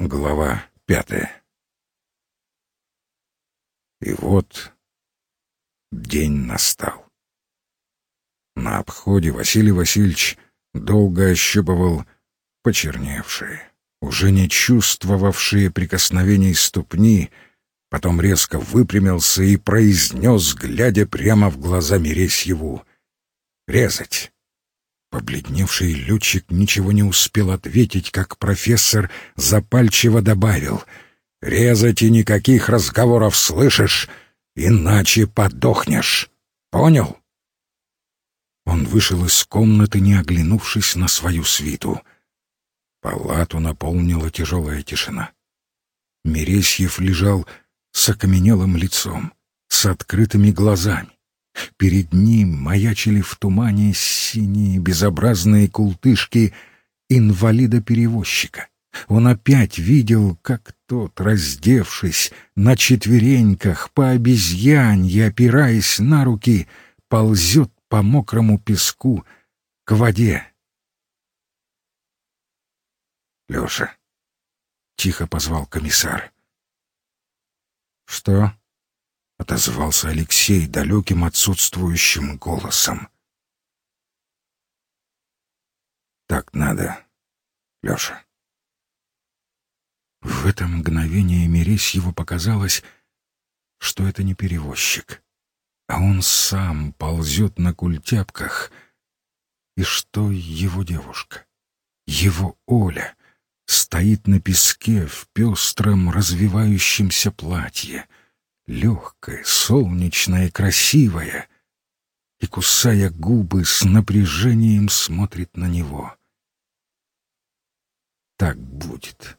Глава пятая И вот день настал. На обходе Василий Васильевич долго ощупывал почерневшие, уже не чувствовавшие прикосновений ступни, потом резко выпрямился и произнес, глядя прямо в глаза Мересьеву, «Резать!» Побледневший летчик ничего не успел ответить, как профессор запальчиво добавил. «Резать и никаких разговоров слышишь, иначе подохнешь. Понял?» Он вышел из комнаты, не оглянувшись на свою свиту. Палату наполнила тяжелая тишина. Мересьев лежал с окаменелым лицом, с открытыми глазами. Перед ним маячили в тумане синие безобразные култышки инвалида-перевозчика. Он опять видел, как тот, раздевшись на четвереньках, по обезьянье, опираясь на руки, ползет по мокрому песку к воде. «Леша!» — тихо позвал комиссар. «Что?» — отозвался Алексей далеким отсутствующим голосом. «Так надо, Леша». В это мгновение Мересьеву показалось, что это не перевозчик, а он сам ползет на культяпках, и что его девушка, его Оля, стоит на песке в пестром развивающемся платье — легкая, солнечная, красивая, и, кусая губы, с напряжением смотрит на него. Так будет.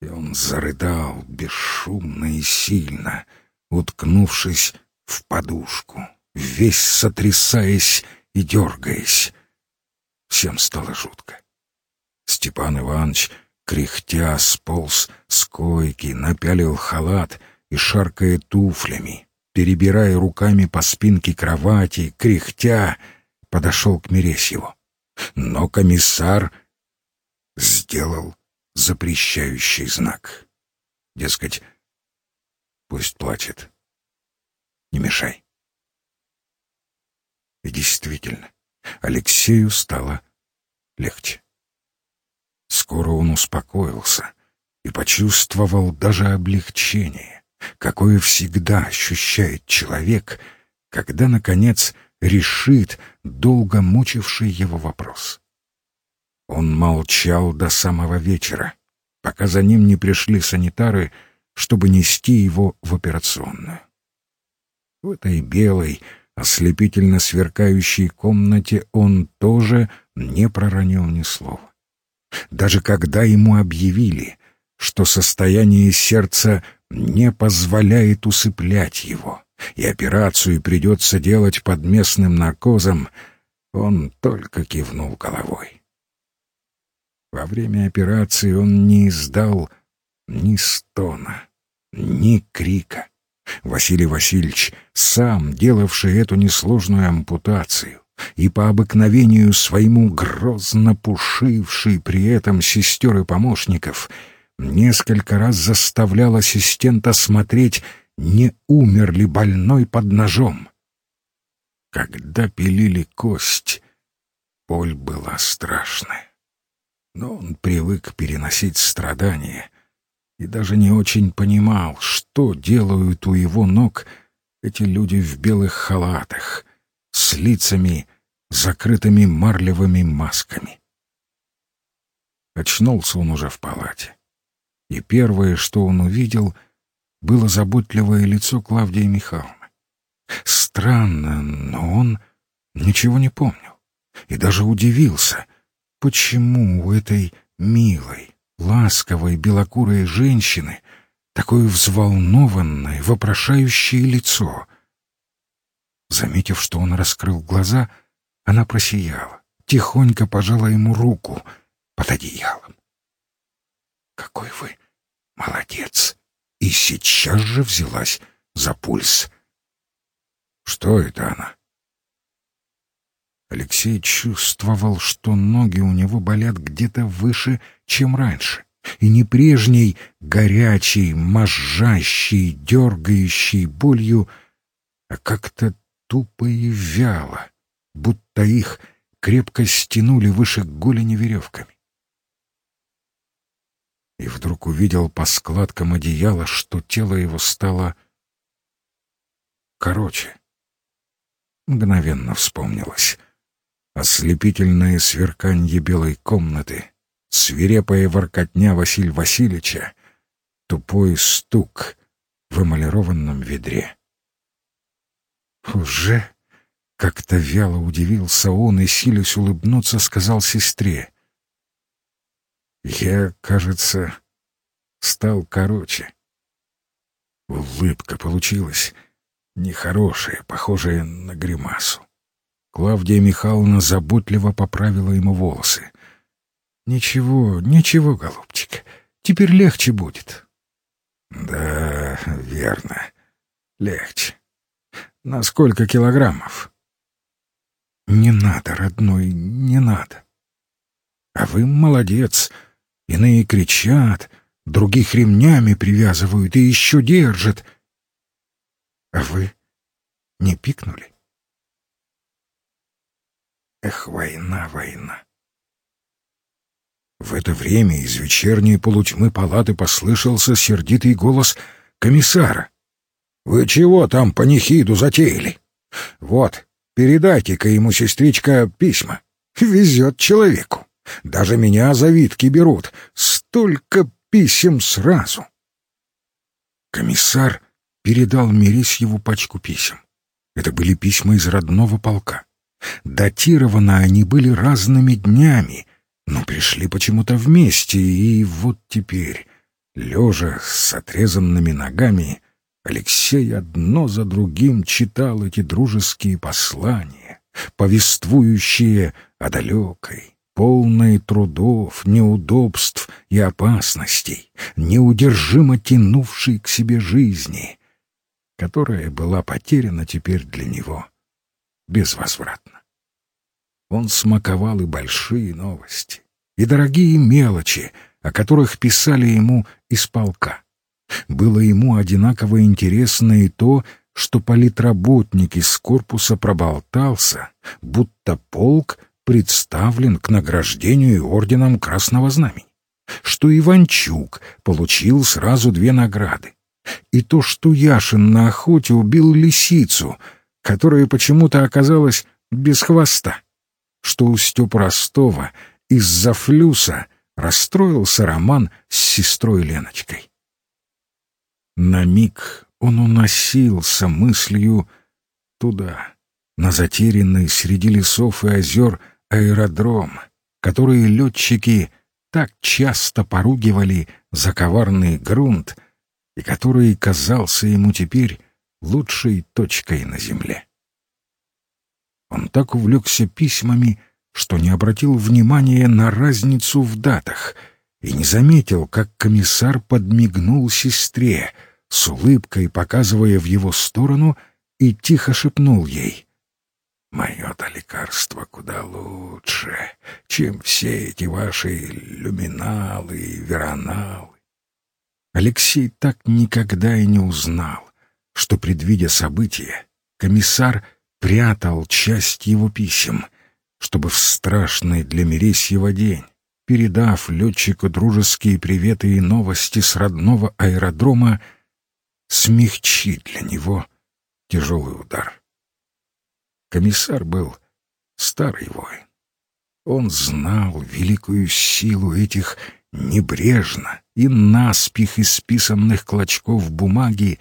И он зарыдал бесшумно и сильно, уткнувшись в подушку, весь сотрясаясь и дергаясь. Всем стало жутко. Степан Иванович, кряхтя, сполз с койки, напялил халат — и, шаркая туфлями, перебирая руками по спинке кровати, кряхтя, подошел к Мересьеву. Но комиссар сделал запрещающий знак. Дескать, пусть плачет. Не мешай. И действительно, Алексею стало легче. Скоро он успокоился и почувствовал даже облегчение какое всегда ощущает человек, когда, наконец, решит долго мучивший его вопрос. Он молчал до самого вечера, пока за ним не пришли санитары, чтобы нести его в операционную. В этой белой, ослепительно сверкающей комнате он тоже не проронил ни слова. Даже когда ему объявили, что состояние сердца не позволяет усыплять его, и операцию придется делать под местным наркозом, он только кивнул головой. Во время операции он не издал ни стона, ни крика. Василий Васильевич, сам делавший эту несложную ампутацию, и по обыкновению своему грозно пушивший при этом сестер и помощников — несколько раз заставлял ассистента смотреть, не умер ли больной под ножом. Когда пилили кость, боль была страшная. Но он привык переносить страдания и даже не очень понимал, что делают у его ног эти люди в белых халатах, с лицами, закрытыми марлевыми масками. Очнулся он уже в палате и первое, что он увидел, было заботливое лицо Клавдии Михайловны. Странно, но он ничего не помнил и даже удивился, почему у этой милой, ласковой, белокурой женщины такое взволнованное, вопрошающее лицо. Заметив, что он раскрыл глаза, она просияла, тихонько пожала ему руку под одеялом. «Какой вы молодец!» И сейчас же взялась за пульс. «Что это она?» Алексей чувствовал, что ноги у него болят где-то выше, чем раньше, и не прежней горячей, можжащей, дергающей болью, а как-то тупо и вяло, будто их крепко стянули выше голени веревками. И вдруг увидел по складкам одеяла, что тело его стало короче. Мгновенно вспомнилось. Ослепительное сверканье белой комнаты, свирепая воркотня Василия Васильевича, тупой стук в эмалированном ведре. «Уже?» — как-то вяло удивился он и, силясь улыбнуться, сказал сестре. «Я, кажется, стал короче». Улыбка получилась нехорошая, похожая на гримасу. Клавдия Михайловна заботливо поправила ему волосы. «Ничего, ничего, голубчик, теперь легче будет». «Да, верно, легче. На сколько килограммов?» «Не надо, родной, не надо. А вы молодец. Иные кричат, других ремнями привязывают и еще держат. А вы не пикнули?» Эх, война, война. В это время из вечерней полутьмы палаты послышался сердитый голос комиссара. «Вы чего там панихиду затеяли? Вот, передайте-ка ему, сестричка, письма. Везет человеку. Даже меня завидки берут. Столько писем сразу». Комиссар передал Мересьеву пачку писем. Это были письма из родного полка. Датированы они были разными днями, но пришли почему-то вместе, и вот теперь, лежа с отрезанными ногами, Алексей одно за другим читал эти дружеские послания, повествующие о далекой, полной трудов, неудобств и опасностей, неудержимо тянувшей к себе жизни, которая была потеряна теперь для него безвозвратно. Он смаковал и большие новости, и дорогие мелочи, о которых писали ему из полка. Было ему одинаково интересно и то, что политработник из корпуса проболтался, будто полк представлен к награждению орденом Красного Знамени, что Иванчук получил сразу две награды, и то, что Яшин на охоте убил лисицу — которая почему-то оказалась без хвоста, что у Степа Ростова из-за флюса расстроился роман с сестрой Леночкой. На миг он уносился мыслью туда, на затерянный среди лесов и озер аэродром, который летчики так часто поругивали за коварный грунт и который казался ему теперь лучшей точкой на земле. Он так увлекся письмами, что не обратил внимания на разницу в датах и не заметил, как комиссар подмигнул сестре, с улыбкой показывая в его сторону, и тихо шепнул ей. «Мое-то лекарство куда лучше, чем все эти ваши люминалы и вероналы». Алексей так никогда и не узнал, что, предвидя события, комиссар прятал часть его писем, чтобы в страшный для Мересьева день, передав летчику дружеские приветы и новости с родного аэродрома, смягчить для него тяжелый удар. Комиссар был старый воин. Он знал великую силу этих небрежно и наспех исписанных клочков бумаги,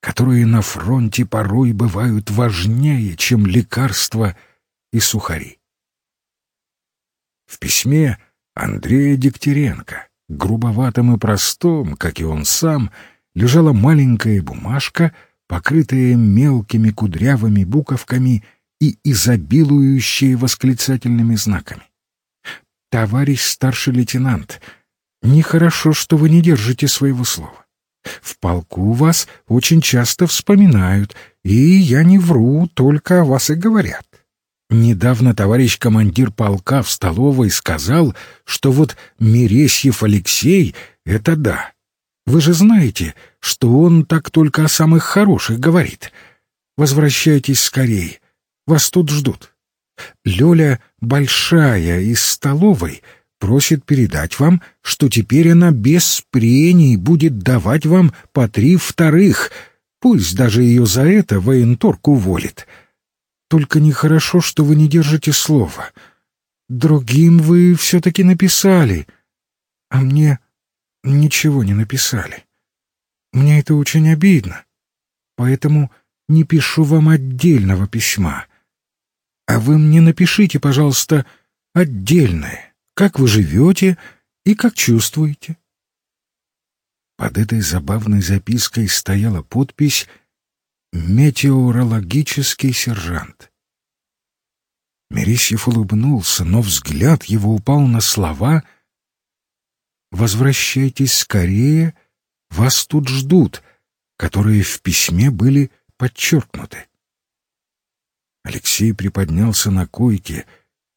которые на фронте порой бывают важнее, чем лекарства и сухари. В письме Андрея Дегтяренко, грубоватым и простом, как и он сам, лежала маленькая бумажка, покрытая мелкими кудрявыми буковками и изобилующая восклицательными знаками. «Товарищ старший лейтенант, нехорошо, что вы не держите своего слова. В полку вас очень часто вспоминают, и я не вру, только о вас и говорят. Недавно товарищ командир полка в столовой сказал, что вот Мересьев Алексей — это да. Вы же знаете, что он так только о самых хороших говорит. Возвращайтесь скорей, вас тут ждут. Лёля Большая из столовой просит передать вам, что теперь она без прений будет давать вам по три вторых, пусть даже ее за это военторг уволит. Только нехорошо, что вы не держите слова. Другим вы все-таки написали, а мне ничего не написали. Мне это очень обидно, поэтому не пишу вам отдельного письма. А вы мне напишите, пожалуйста, отдельное, как вы живете и как чувствуете. Под этой забавной запиской стояла подпись «Метеорологический сержант». Мересьев улыбнулся, но взгляд его упал на слова «Возвращайтесь скорее, вас тут ждут», которые в письме были подчеркнуты. Алексей приподнялся на койке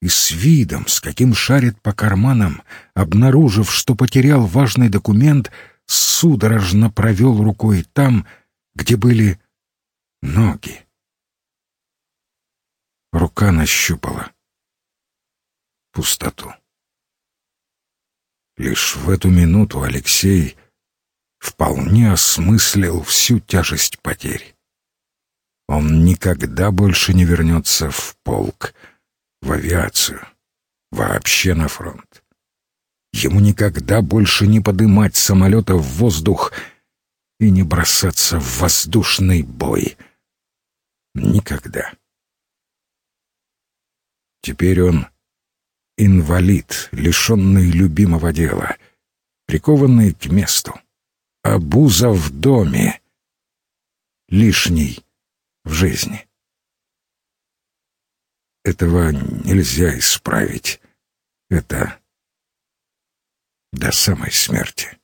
и с видом, с каким шарит по карманам, обнаружив, что потерял важный документ, судорожно провел рукой там, где были ноги. Рука нащупала пустоту. Лишь в эту минуту Алексей вполне осмыслил всю тяжесть потерь. Он никогда больше не вернется в полк, в авиацию, вообще на фронт. Ему никогда больше не подымать самолета в воздух и не бросаться в воздушный бой. Никогда. Теперь он инвалид, лишенный любимого дела, прикованный к месту, обуза в доме, лишний в жизни. Этого нельзя исправить. Это до самой смерти.